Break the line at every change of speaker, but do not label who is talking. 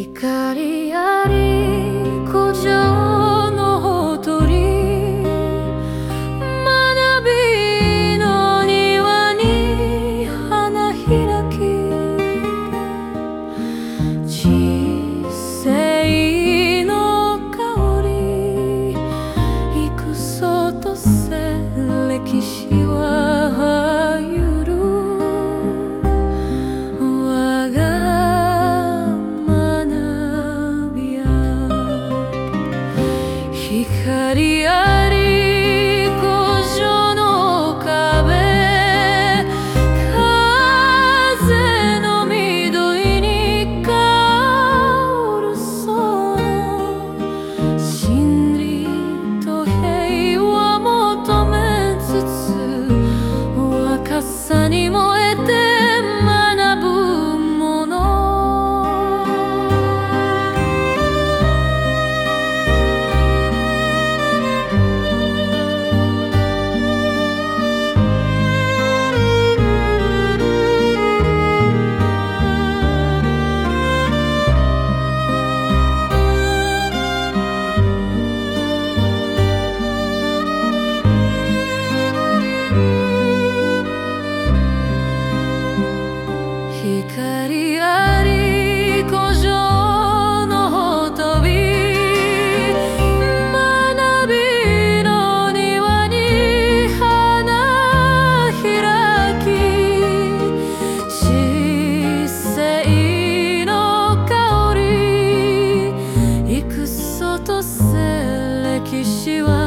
光あり Chicaria 希望